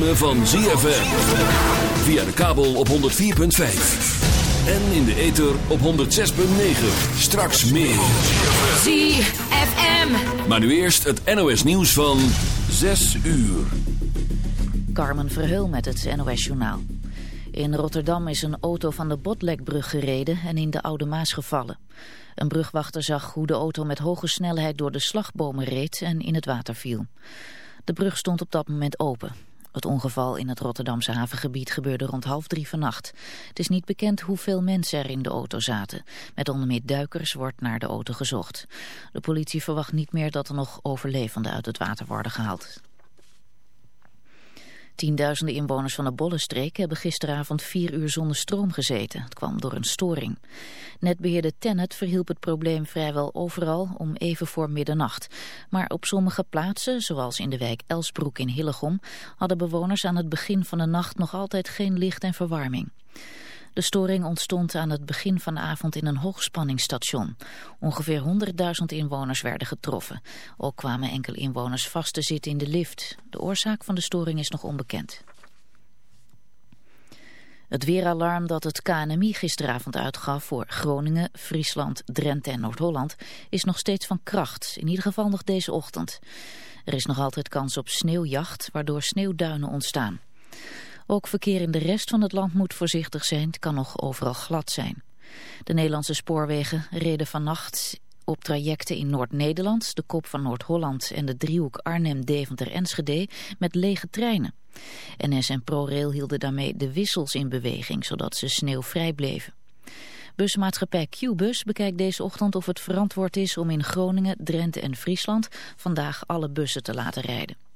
ritme van ZFM. Via de kabel op 104.5. En in de ether op 106.9. Straks meer. ZFM. Maar nu eerst het NOS nieuws van 6 uur. Carmen Verheul met het NOS Journaal. In Rotterdam is een auto van de Botlekbrug gereden en in de Oude Maas gevallen. Een brugwachter zag hoe de auto met hoge snelheid door de slagbomen reed en in het water viel. De brug stond op dat moment open. Het ongeval in het Rotterdamse havengebied gebeurde rond half drie vannacht. Het is niet bekend hoeveel mensen er in de auto zaten. Met onder meer duikers wordt naar de auto gezocht. De politie verwacht niet meer dat er nog overlevenden uit het water worden gehaald. Tienduizenden inwoners van de Bollenstreek hebben gisteravond vier uur zonder stroom gezeten. Het kwam door een storing. Netbeheerder Tennet verhielp het probleem vrijwel overal om even voor middernacht. Maar op sommige plaatsen, zoals in de wijk Elsbroek in Hillegom, hadden bewoners aan het begin van de nacht nog altijd geen licht en verwarming. De storing ontstond aan het begin van de avond in een hoogspanningsstation. Ongeveer 100.000 inwoners werden getroffen. Ook kwamen enkele inwoners vast te zitten in de lift. De oorzaak van de storing is nog onbekend. Het weeralarm dat het KNMI gisteravond uitgaf voor Groningen, Friesland, Drenthe en Noord-Holland is nog steeds van kracht, in ieder geval nog deze ochtend. Er is nog altijd kans op sneeuwjacht, waardoor sneeuwduinen ontstaan. Ook verkeer in de rest van het land moet voorzichtig zijn. Het kan nog overal glad zijn. De Nederlandse spoorwegen reden vannacht op trajecten in Noord-Nederland, de kop van Noord-Holland en de driehoek Arnhem-Deventer-Enschede met lege treinen. NS en ProRail hielden daarmee de wissels in beweging, zodat ze sneeuwvrij bleven. Busmaatschappij Qbus bekijkt deze ochtend of het verantwoord is om in Groningen, Drenthe en Friesland vandaag alle bussen te laten rijden.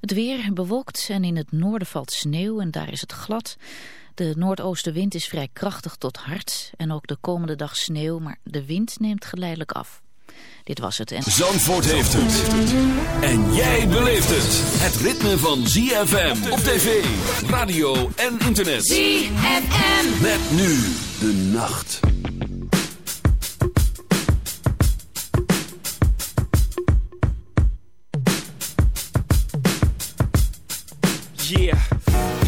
Het weer bewolkt en in het noorden valt sneeuw en daar is het glad. De noordoostenwind is vrij krachtig tot hard en ook de komende dag sneeuw, maar de wind neemt geleidelijk af. Dit was het. En... Zandvoort heeft het. En jij beleeft het. Het ritme van ZFM op tv, radio en internet. ZFM. Met nu de nacht. Yeah.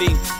me.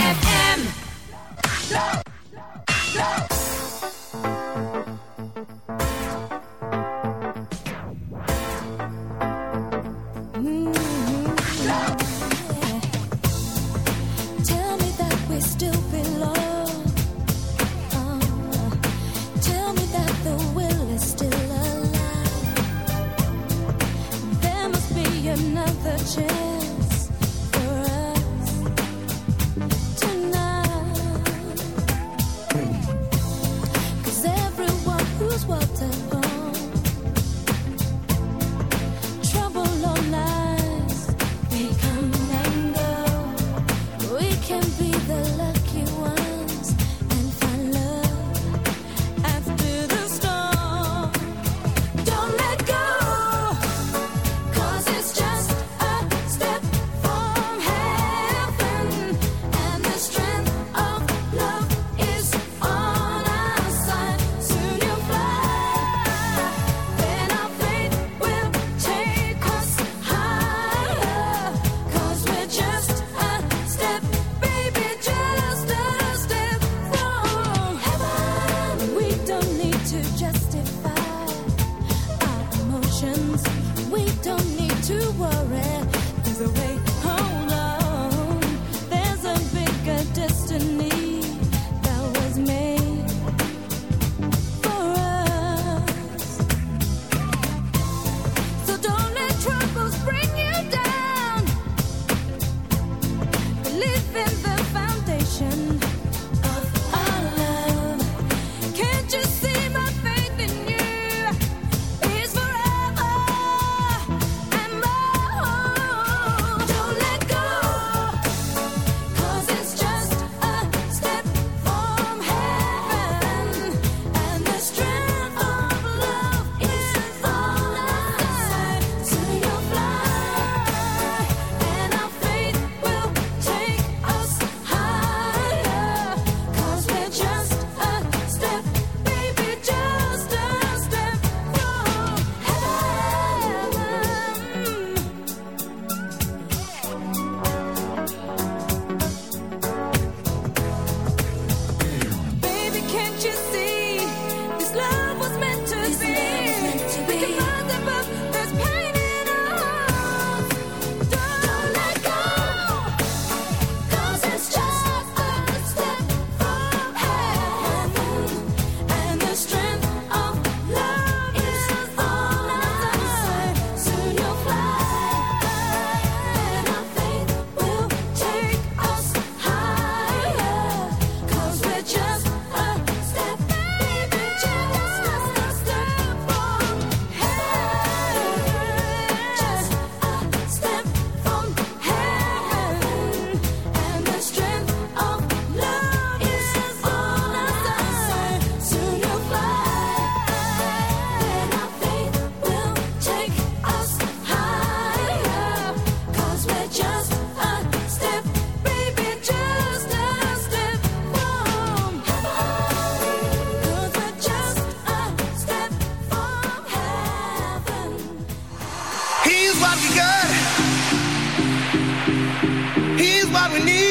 need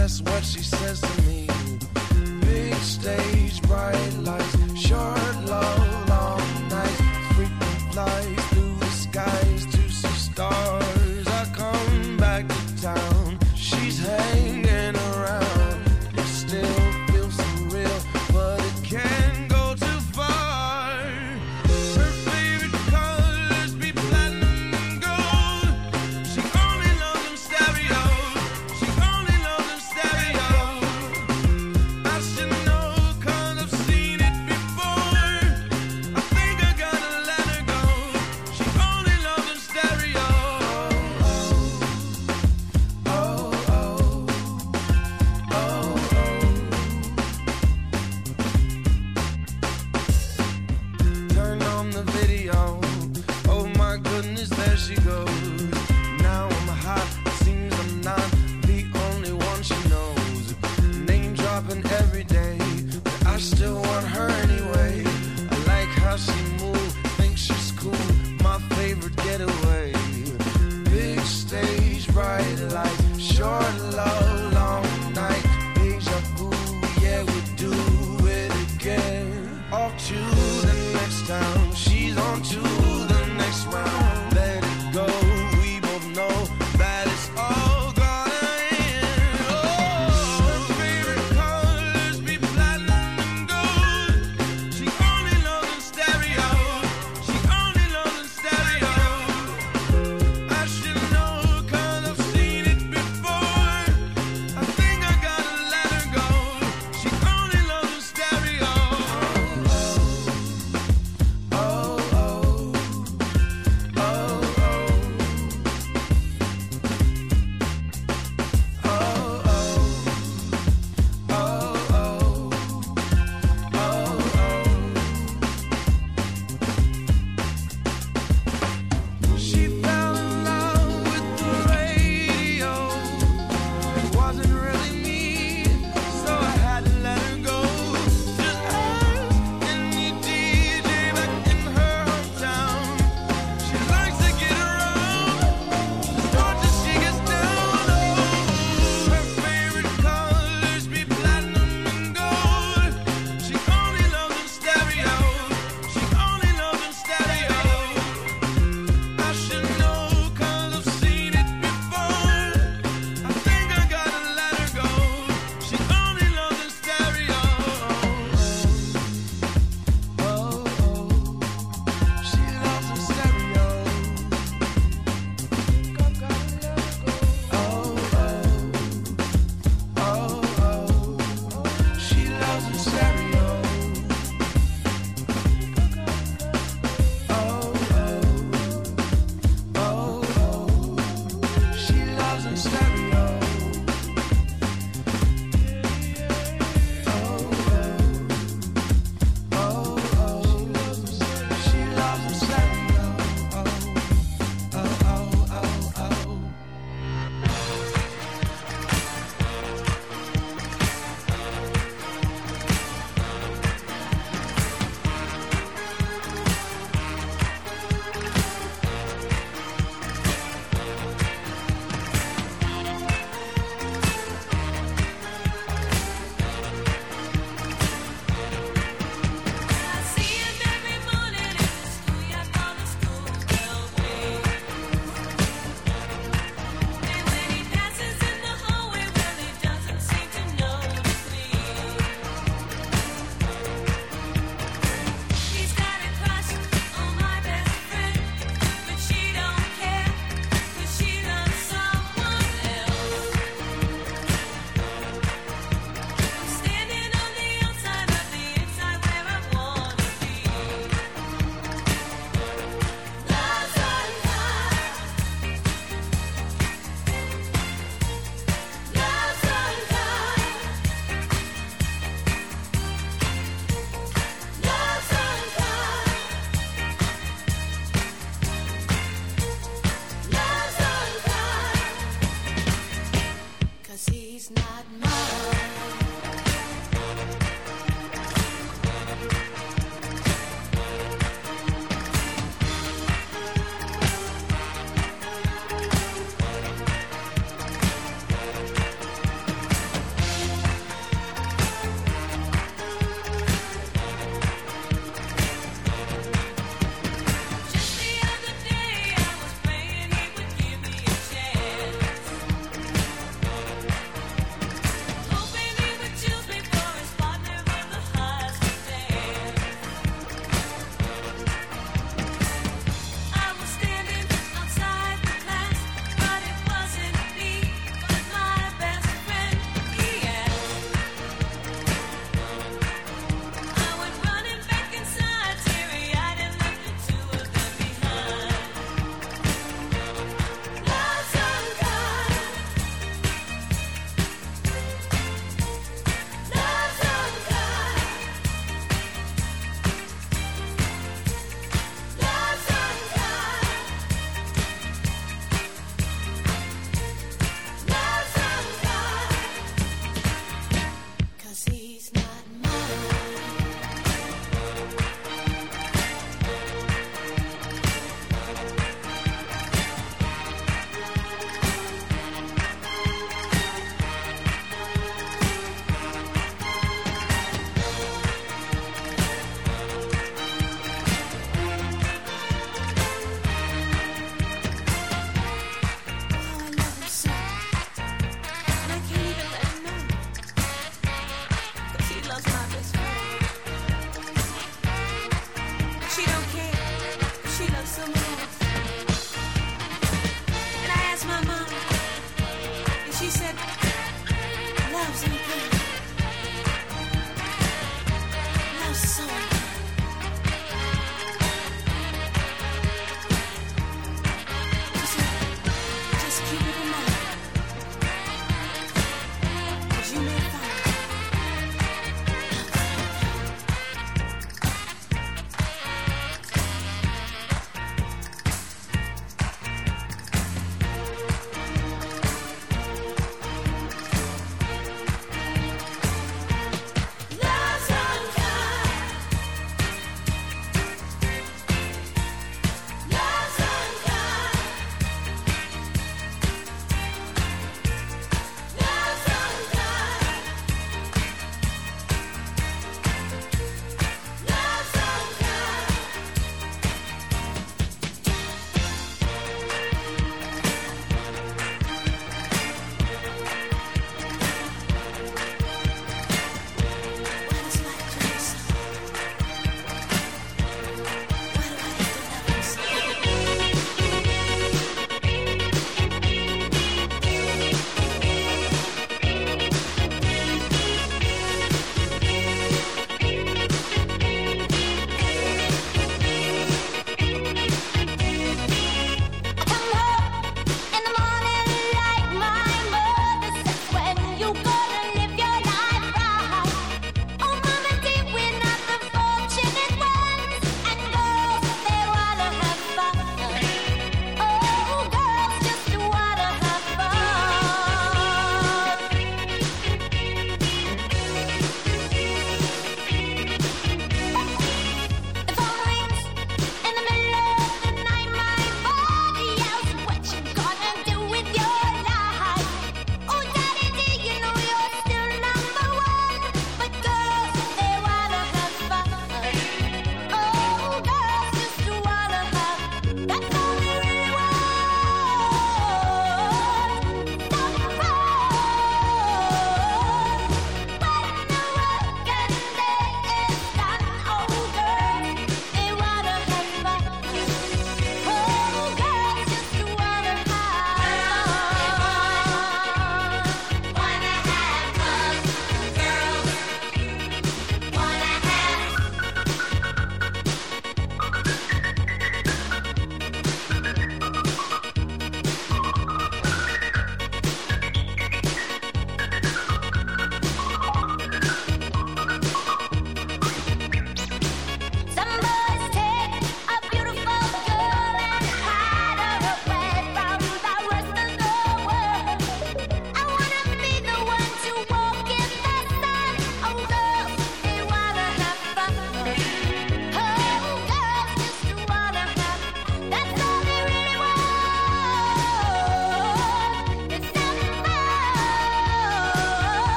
that's what she says to me. Big stage, bright lights, short love.